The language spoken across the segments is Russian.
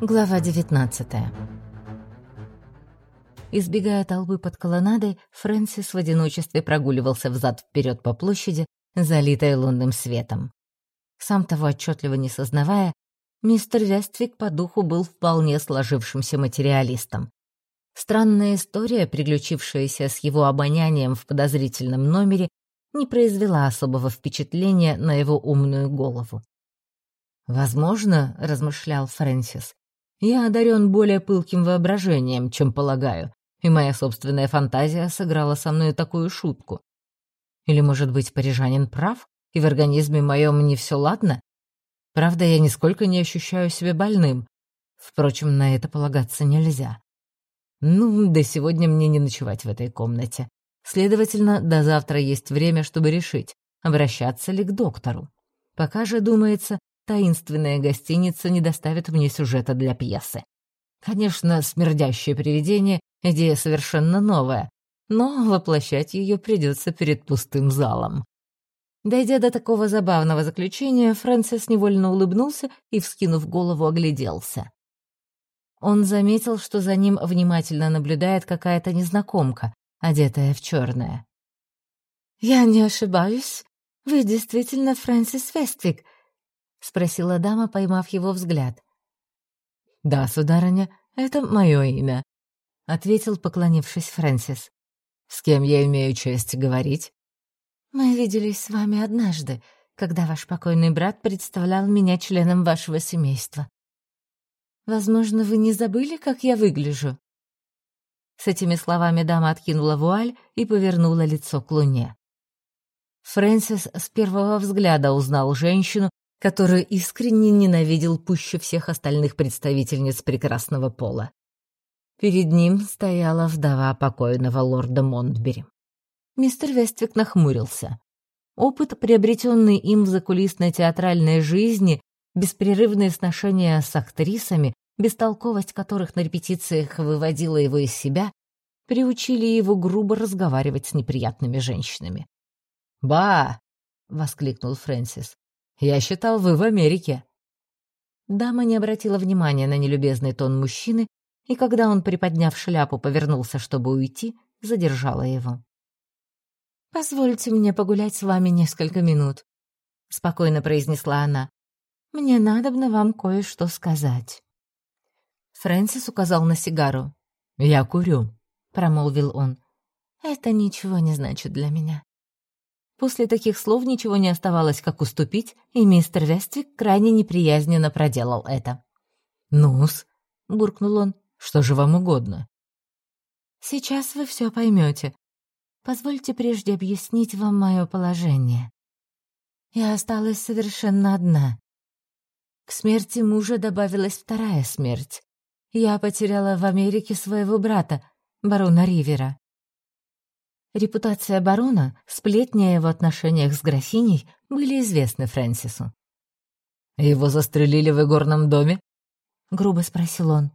Глава 19 Избегая толпы под колоннадой, Фрэнсис в одиночестве прогуливался взад-вперед по площади, залитой лунным светом. Сам того отчетливо не сознавая, мистер Вествик по духу был вполне сложившимся материалистом. Странная история, приключившаяся с его обонянием в подозрительном номере, не произвела особого впечатления на его умную голову. «Возможно, — размышлял Фрэнсис, — я одарен более пылким воображением, чем полагаю, и моя собственная фантазия сыграла со мной такую шутку. Или, может быть, парижанин прав, и в организме моем не все ладно? Правда, я нисколько не ощущаю себя больным. Впрочем, на это полагаться нельзя. Ну, до сегодня мне не ночевать в этой комнате. Следовательно, до завтра есть время, чтобы решить, обращаться ли к доктору. Пока же, думается, таинственная гостиница не доставит мне сюжета для пьесы. Конечно, смердящее привидение — идея совершенно новая, но воплощать ее придется перед пустым залом. Дойдя до такого забавного заключения, Фрэнсис невольно улыбнулся и, вскинув голову, огляделся. Он заметил, что за ним внимательно наблюдает какая-то незнакомка, одетая в черное. «Я не ошибаюсь? Вы действительно Фрэнсис Вествик?» — спросила дама, поймав его взгляд. «Да, сударыня, это мое имя», — ответил, поклонившись Фрэнсис. «С кем я имею честь говорить?» «Мы виделись с вами однажды, когда ваш покойный брат представлял меня членом вашего семейства. Возможно, вы не забыли, как я выгляжу?» С этими словами дама откинула вуаль и повернула лицо к луне. Фрэнсис с первого взгляда узнал женщину, которую искренне ненавидел пуще всех остальных представительниц прекрасного пола. Перед ним стояла вдова покойного лорда Монтбери. Мистер Вествик нахмурился. Опыт, приобретенный им в закулисной театральной жизни, беспрерывные сношения с актрисами, бестолковость которых на репетициях выводила его из себя, приучили его грубо разговаривать с неприятными женщинами. «Ба!» — воскликнул Фрэнсис. Я считал, вы в Америке». Дама не обратила внимания на нелюбезный тон мужчины, и когда он, приподняв шляпу, повернулся, чтобы уйти, задержала его. «Позвольте мне погулять с вами несколько минут», — спокойно произнесла она. «Мне надобно вам кое-что сказать». Фрэнсис указал на сигару. «Я курю», — промолвил он. «Это ничего не значит для меня. После таких слов ничего не оставалось, как уступить, и мистер Вествик крайне неприязненно проделал это. «Ну-с», — буркнул он, — «что же вам угодно?» «Сейчас вы все поймете. Позвольте прежде объяснить вам мое положение. Я осталась совершенно одна. К смерти мужа добавилась вторая смерть. Я потеряла в Америке своего брата, барона Ривера. Репутация барона, сплетни о его отношениях с графиней были известны Фрэнсису. «Его застрелили в игорном доме?» — грубо спросил он.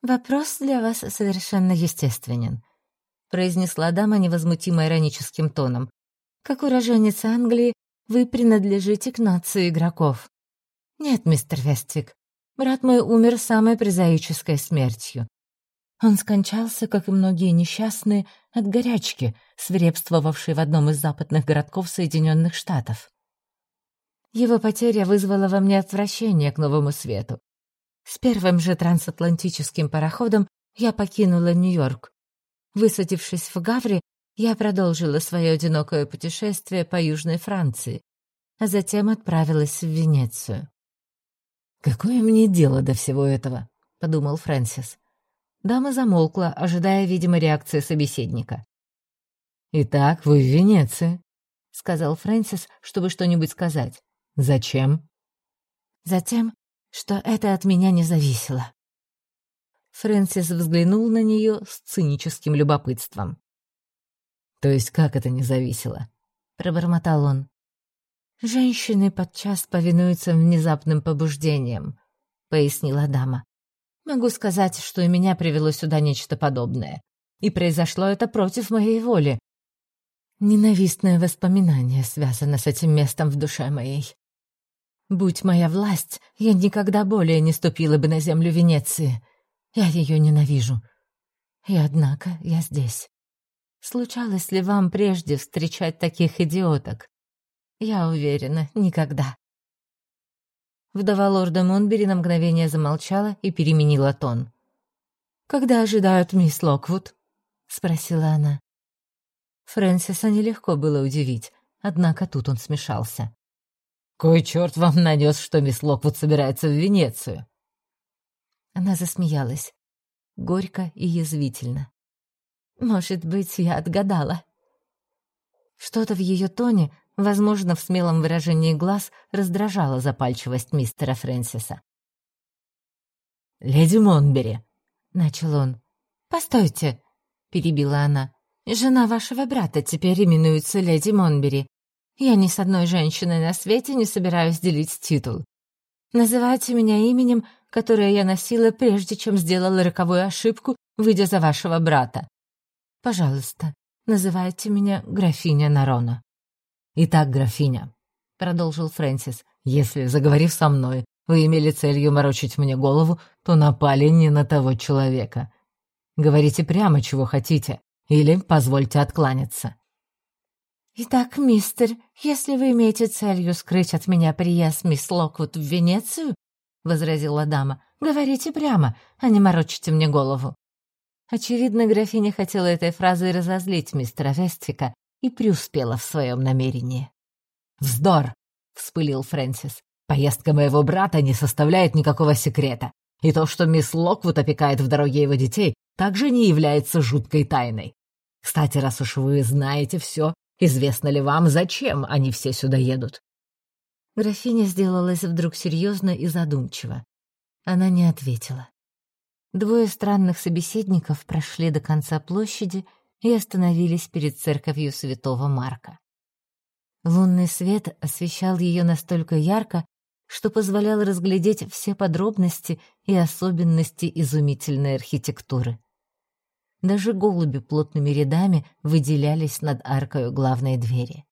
«Вопрос для вас совершенно естественен», — произнесла дама невозмутимо ироническим тоном. «Как уроженец Англии, вы принадлежите к нации игроков». «Нет, мистер Вествик, брат мой умер самой прозаической смертью. Он скончался, как и многие несчастные, от горячки, свирепствовавшей в одном из западных городков Соединенных Штатов. Его потеря вызвала во мне отвращение к новому свету. С первым же трансатлантическим пароходом я покинула Нью-Йорк. Высадившись в Гавре, я продолжила свое одинокое путешествие по Южной Франции, а затем отправилась в Венецию. «Какое мне дело до всего этого?» — подумал Фрэнсис. Дама замолкла, ожидая, видимо, реакции собеседника. «Итак, вы в Венеции», — сказал Фрэнсис, чтобы что-нибудь сказать. «Зачем?» «Затем, что это от меня не зависело». Фрэнсис взглянул на нее с циническим любопытством. «То есть как это не зависело?» — пробормотал он. «Женщины подчас повинуются внезапным побуждениям», — пояснила дама. Могу сказать, что и меня привело сюда нечто подобное. И произошло это против моей воли. Ненавистное воспоминание связано с этим местом в душе моей. Будь моя власть, я никогда более не ступила бы на землю Венеции. Я ее ненавижу. И однако я здесь. Случалось ли вам прежде встречать таких идиоток? Я уверена, никогда. Вдова лорда Монбери на мгновение замолчала и переменила тон. «Когда ожидают мисс Локвуд?» — спросила она. Фрэнсиса нелегко было удивить, однако тут он смешался. «Кой черт вам нанес, что мисс Локвуд собирается в Венецию?» Она засмеялась, горько и язвительно. «Может быть, я отгадала». Что-то в ее тоне, возможно, в смелом выражении глаз, раздражало запальчивость мистера Фрэнсиса. «Леди Монбери», — начал он. «Постойте», — перебила она. «Жена вашего брата теперь именуется леди Монбери. Я ни с одной женщиной на свете не собираюсь делить титул. Называйте меня именем, которое я носила, прежде чем сделала роковую ошибку, выйдя за вашего брата. Пожалуйста, называйте меня графиня Нарона». «Итак, графиня», — продолжил Фрэнсис, «если, заговорив со мной, вы имели целью морочить мне голову, то напали не на того человека. Говорите прямо, чего хотите, или позвольте откланяться». «Итак, мистер, если вы имеете целью скрыть от меня приезд мисс Локвуд в Венецию, — возразила дама, — говорите прямо, а не морочите мне голову». Очевидно, графиня хотела этой фразой разозлить мистера Вестика и преуспела в своем намерении. «Вздор!» — вспылил Фрэнсис. «Поездка моего брата не составляет никакого секрета, и то, что мисс Локвуд опекает в дороге его детей, также не является жуткой тайной. Кстати, раз уж вы знаете все, Известно ли вам, зачем они все сюда едут?» Графиня сделалась вдруг серьезно и задумчиво. Она не ответила. Двое странных собеседников прошли до конца площади и остановились перед церковью святого Марка. Лунный свет освещал ее настолько ярко, что позволял разглядеть все подробности и особенности изумительной архитектуры. Даже голуби плотными рядами выделялись над аркой главной двери.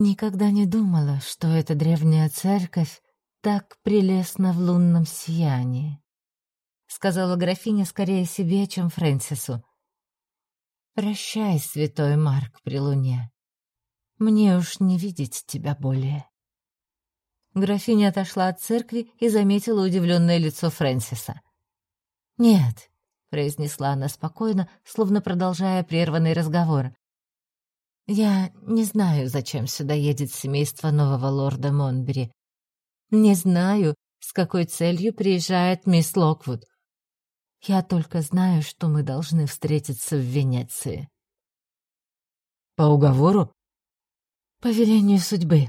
Никогда не думала, что эта древняя церковь так прелестна в лунном сиянии, сказала графиня скорее себе, чем Фрэнсису. Прощай, святой Марк при луне. Мне уж не видеть тебя более. Графиня отошла от церкви и заметила удивленное лицо Фрэнсиса. «Нет, — произнесла она спокойно, словно продолжая прерванный разговор. «Я не знаю, зачем сюда едет семейство нового лорда Монбери. Не знаю, с какой целью приезжает мисс Локвуд. Я только знаю, что мы должны встретиться в Венеции». «По уговору?» «По велению судьбы»,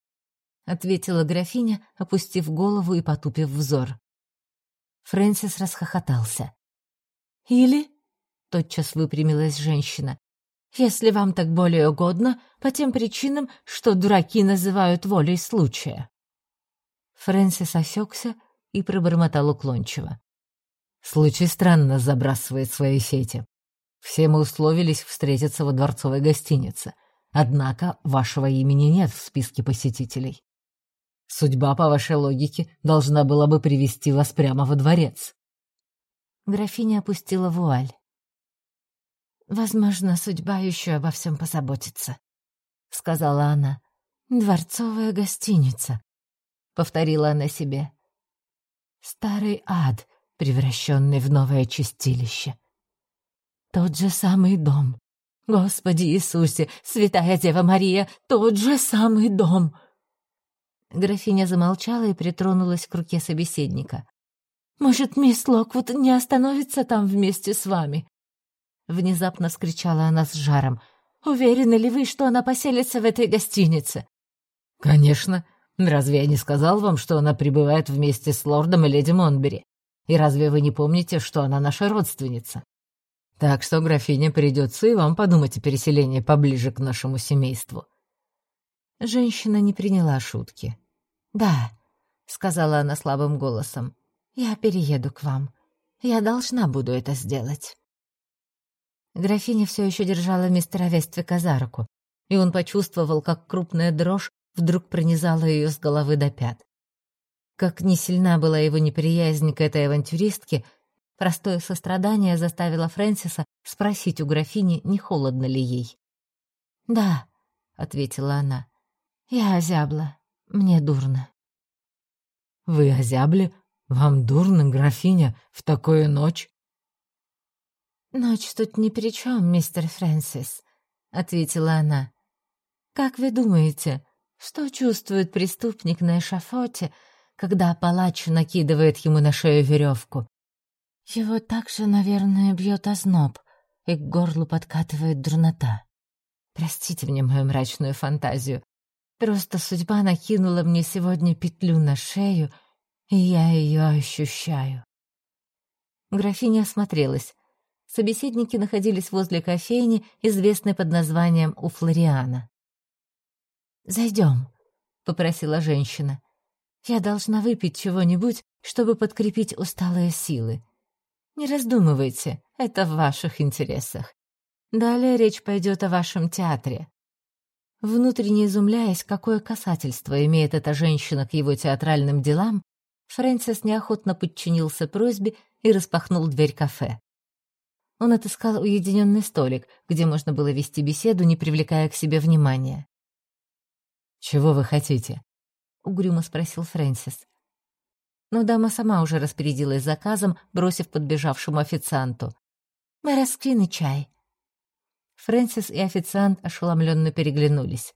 — ответила графиня, опустив голову и потупив взор. Фрэнсис расхохотался. Или, — тотчас выпрямилась женщина, — если вам так более угодно, по тем причинам, что дураки называют волей случая. Фрэнсис осекся и пробормотал уклончиво. Случай странно забрасывает свои сети. Все мы условились встретиться во дворцовой гостинице. Однако вашего имени нет в списке посетителей. Судьба, по вашей логике, должна была бы привести вас прямо во дворец. Графиня опустила вуаль. «Возможно, судьба еще обо всем позаботится», — сказала она. «Дворцовая гостиница», — повторила она себе. «Старый ад, превращенный в новое чистилище. Тот же самый дом. Господи Иисусе, Святая Дева Мария, тот же самый дом!» Графиня замолчала и притронулась к руке собеседника. Может, мисс Локвуд не остановится там вместе с вами?» Внезапно вскричала она с жаром. «Уверены ли вы, что она поселится в этой гостинице?» «Конечно. Разве я не сказал вам, что она пребывает вместе с лордом и леди Монбери? И разве вы не помните, что она наша родственница? Так что, графиня, придется и вам подумать о переселении поближе к нашему семейству». Женщина не приняла шутки. «Да», — сказала она слабым голосом, я перееду к вам. Я должна буду это сделать». Графиня все еще держала мистера Вествика за руку, и он почувствовал, как крупная дрожь вдруг пронизала ее с головы до пят. Как не сильна была его неприязнь к этой авантюристке, простое сострадание заставило Фрэнсиса спросить у графини, не холодно ли ей. «Да», — ответила она, — «я озябла, мне дурно». «Вы озябли? Вам дурно, графиня, в такую ночь?» «Ночь тут ни при чем, мистер Фрэнсис», — ответила она. «Как вы думаете, что чувствует преступник на эшафоте, когда палач накидывает ему на шею веревку? Его также, наверное, бьет озноб, и к горлу подкатывает дурнота. Простите мне мою мрачную фантазию. Просто судьба накинула мне сегодня петлю на шею, и я ее ощущаю. Графиня осмотрелась. Собеседники находились возле кофейни, известной под названием «У Флориана». «Зайдем», — попросила женщина. «Я должна выпить чего-нибудь, чтобы подкрепить усталые силы. Не раздумывайте, это в ваших интересах. Далее речь пойдет о вашем театре. Внутренне изумляясь, какое касательство имеет эта женщина к его театральным делам, Фрэнсис неохотно подчинился просьбе и распахнул дверь кафе. Он отыскал уединенный столик, где можно было вести беседу, не привлекая к себе внимания. «Чего вы хотите?» — угрюмо спросил Фрэнсис. Но дама сама уже распорядилась заказом, бросив подбежавшему официанту. «Моросквин и чай. Фрэнсис и официант ошеломленно переглянулись.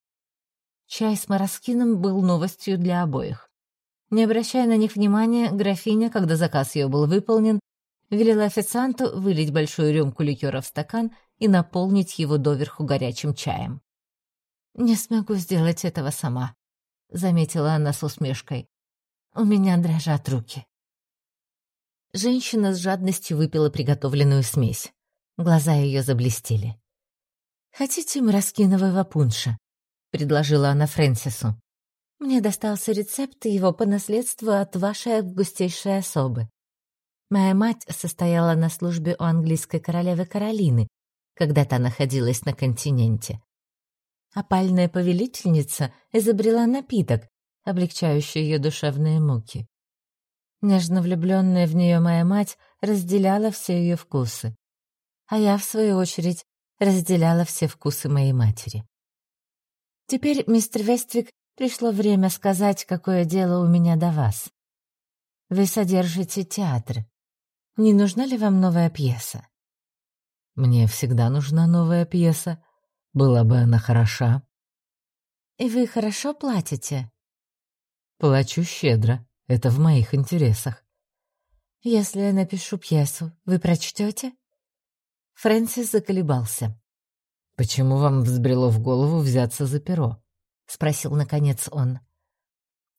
Чай с мороскином был новостью для обоих. Не обращая на них внимания, графиня, когда заказ ее был выполнен, велела официанту вылить большую рюмку ликера в стакан и наполнить его доверху горячим чаем. «Не смогу сделать этого сама», — заметила она с усмешкой. «У меня дрожат руки». Женщина с жадностью выпила приготовленную смесь. Глаза ее заблестели. «Хотите мороскинового пунша?» — предложила она Фрэнсису. «Мне достался рецепт его по наследству от вашей августейшей особы. Моя мать состояла на службе у английской королевы Каролины, когда та находилась на континенте. Опальная повелительница изобрела напиток, облегчающий ее душевные муки. Нежно влюбленная в нее моя мать разделяла все ее вкусы. А я, в свою очередь, разделяла все вкусы моей матери. Теперь, мистер Вествик, пришло время сказать, какое дело у меня до вас. Вы содержите театр. Не нужна ли вам новая пьеса? Мне всегда нужна новая пьеса. Была бы она хороша. И вы хорошо платите? Плачу щедро. Это в моих интересах. Если я напишу пьесу, вы прочтете? Фрэнсис заколебался. «Почему вам взбрело в голову взяться за перо?» — спросил наконец он.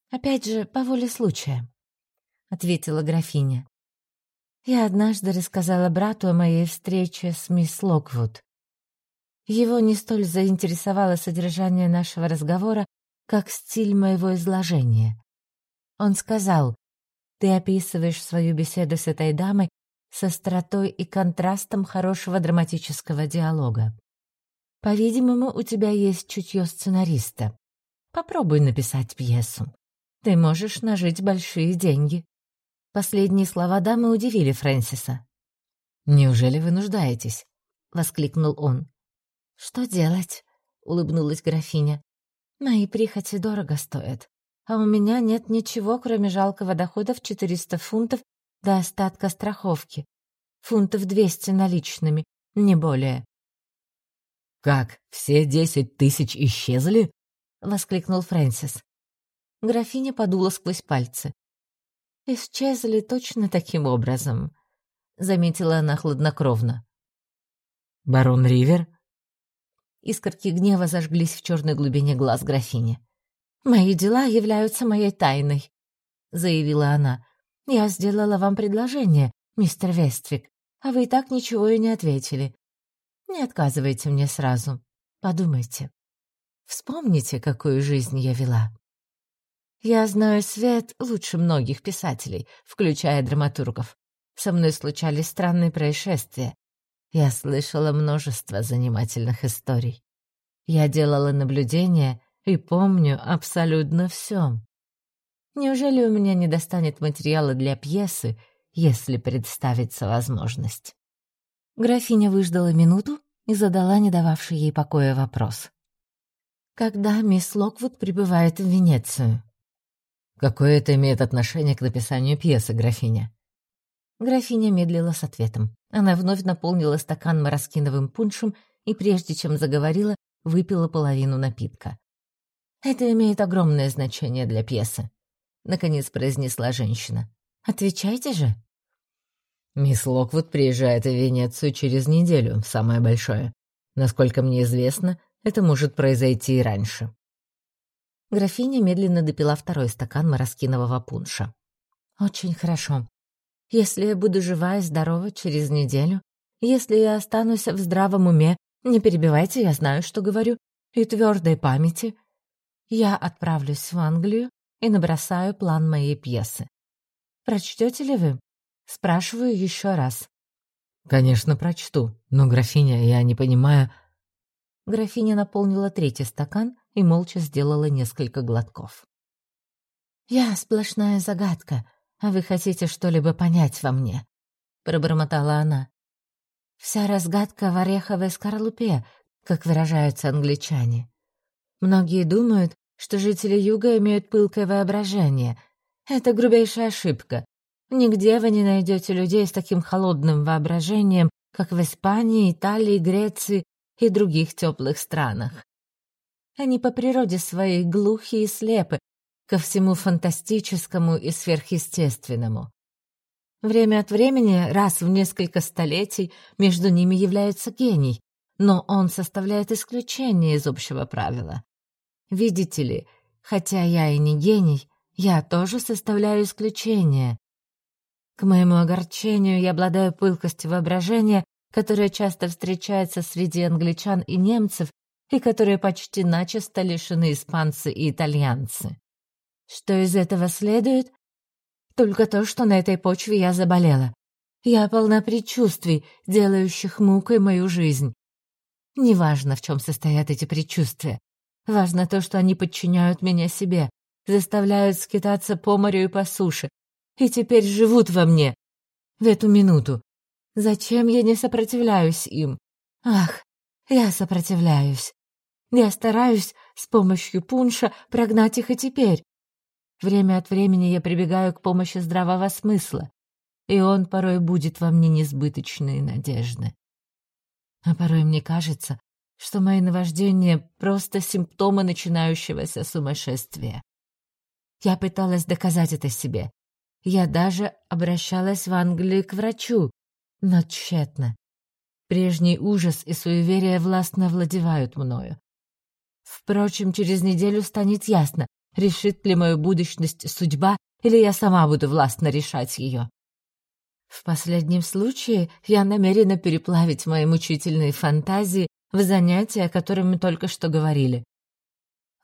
«Опять же, по воле случая», — ответила графиня. «Я однажды рассказала брату о моей встрече с мисс Локвуд. Его не столь заинтересовало содержание нашего разговора, как стиль моего изложения. Он сказал, «Ты описываешь свою беседу с этой дамой с остротой и контрастом хорошего драматического диалога. По-видимому, у тебя есть чутье сценариста. Попробуй написать пьесу. Ты можешь нажить большие деньги. Последние слова дамы удивили Фрэнсиса. «Неужели вы нуждаетесь?» — воскликнул он. «Что делать?» — улыбнулась графиня. «Мои прихоти дорого стоят, а у меня нет ничего, кроме жалкого дохода в 400 фунтов до остатка страховки. Фунтов двести наличными, не более. «Как, все десять тысяч исчезли?» — воскликнул Фрэнсис. Графиня подула сквозь пальцы. «Исчезли точно таким образом», — заметила она хладнокровно. «Барон Ривер?» Искорки гнева зажглись в черной глубине глаз графини. «Мои дела являются моей тайной», — заявила она. «Я сделала вам предложение, мистер Вествик, а вы и так ничего и не ответили. Не отказывайте мне сразу. Подумайте. Вспомните, какую жизнь я вела. Я знаю свет лучше многих писателей, включая драматургов. Со мной случались странные происшествия. Я слышала множество занимательных историй. Я делала наблюдения, и помню абсолютно все. Неужели у меня не достанет материала для пьесы, если представится возможность? Графиня выждала минуту и задала не дававший ей покоя вопрос. «Когда мисс Локвуд прибывает в Венецию?» «Какое это имеет отношение к написанию пьесы, графиня?» Графиня медлила с ответом. Она вновь наполнила стакан мороскиновым пуншем и, прежде чем заговорила, выпила половину напитка. «Это имеет огромное значение для пьесы», — наконец произнесла женщина. «Отвечайте же». «Мисс Локвуд приезжает в Венецию через неделю, самое большое. Насколько мне известно, это может произойти и раньше». Графиня медленно допила второй стакан мороскинового пунша. «Очень хорошо. Если я буду жива и здорова через неделю, если я останусь в здравом уме, не перебивайте, я знаю, что говорю, и твердой памяти, я отправлюсь в Англию и набросаю план моей пьесы. Прочтете ли вы? Спрашиваю еще раз. Конечно, прочту, но, графиня, я не понимаю... Графиня наполнила третий стакан и молча сделала несколько глотков. «Я сплошная загадка, вы хотите что-либо понять во мне?» — пробормотала она. «Вся разгадка в ореховой скорлупе, как выражаются англичане. Многие думают, что жители Юга имеют пылкое воображение. Это грубейшая ошибка. Нигде вы не найдете людей с таким холодным воображением, как в Испании, Италии, Греции и других теплых странах. Они по природе своей глухи и слепы ко всему фантастическому и сверхъестественному. Время от времени, раз в несколько столетий, между ними является гений, но он составляет исключение из общего правила. Видите ли, хотя я и не гений, я тоже составляю исключение. К моему огорчению я обладаю пылкостью воображения, которая часто встречается среди англичан и немцев и которые почти начисто лишены испанцы и итальянцы. Что из этого следует? Только то, что на этой почве я заболела. Я полна предчувствий, делающих мукой мою жизнь. Неважно, в чем состоят эти предчувствия. Важно то, что они подчиняют меня себе, заставляют скитаться по морю и по суше, и теперь живут во мне. В эту минуту. Зачем я не сопротивляюсь им? Ах, я сопротивляюсь. Я стараюсь с помощью пунша прогнать их и теперь. Время от времени я прибегаю к помощи здравого смысла, и он порой будет во мне несбыточные надежды. А порой мне кажется, что мои наваждения — просто симптомы начинающегося сумасшествия. Я пыталась доказать это себе. Я даже обращалась в Англию к врачу, но тщетно. Прежний ужас и суеверие властно владевают мною. Впрочем, через неделю станет ясно, решит ли мою будущность судьба, или я сама буду властно решать ее. В последнем случае я намерена переплавить мои мучительные фантазии в занятия, о котором мы только что говорили.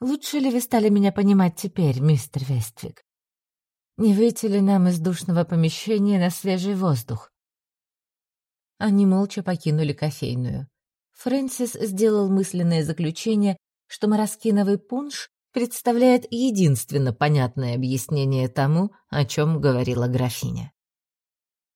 Лучше ли вы стали меня понимать теперь, мистер Вествик? Не выйти ли нам из душного помещения на свежий воздух? Они молча покинули кофейную. Фрэнсис сделал мысленное заключение, что мороскиновый пунш представляет единственно понятное объяснение тому, о чем говорила графиня.